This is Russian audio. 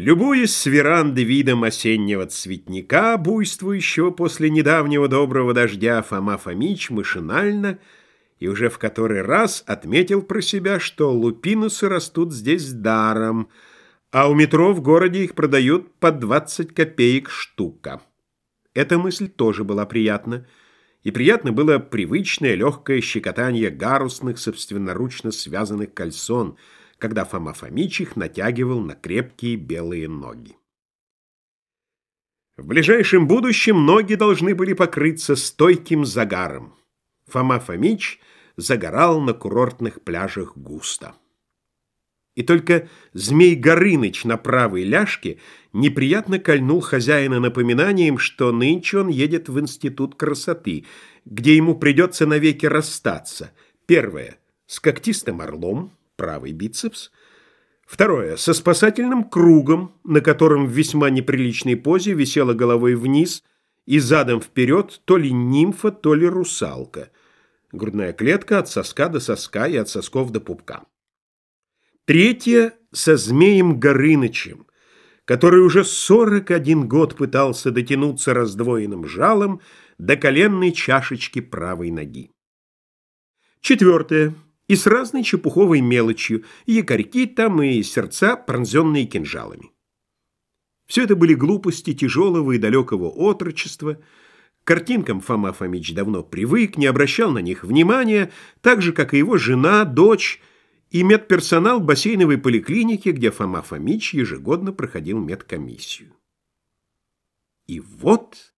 Любуясь с веранды видом осеннего цветника, буйствующего после недавнего доброго дождя, Фома Фомич машинально и уже в который раз отметил про себя, что лупинусы растут здесь даром, а у метро в городе их продают по 20 копеек штука. Эта мысль тоже была приятна, и приятно было привычное легкое щекотание гарусных, собственноручно связанных кальсон — когда Фома Фомич их натягивал на крепкие белые ноги. В ближайшем будущем ноги должны были покрыться стойким загаром. Фома Фомич загорал на курортных пляжах густо. И только Змей Горыныч на правой ляжке неприятно кольнул хозяина напоминанием, что нынче он едет в Институт красоты, где ему придется навеки расстаться. Первое — с когтистым орлом, правый бицепс. Второе, со спасательным кругом, на котором в весьма неприличной позе висела головой вниз и задом вперед то ли нимфа, то ли русалка. Грудная клетка от соска до соска и от сосков до пупка. Третье, со змеем Горынычем, который уже 41 год пытался дотянуться раздвоенным жалом до коленной чашечки правой ноги. Четвертое и с разной чепуховой мелочью, и якорьки там, и сердца, пронзенные кинжалами. Все это были глупости тяжелого и далекого отрочества. К картинкам Фома Фомич давно привык, не обращал на них внимания, так же, как и его жена, дочь и медперсонал бассейновой поликлиники, где Фома Фомич ежегодно проходил медкомиссию. И вот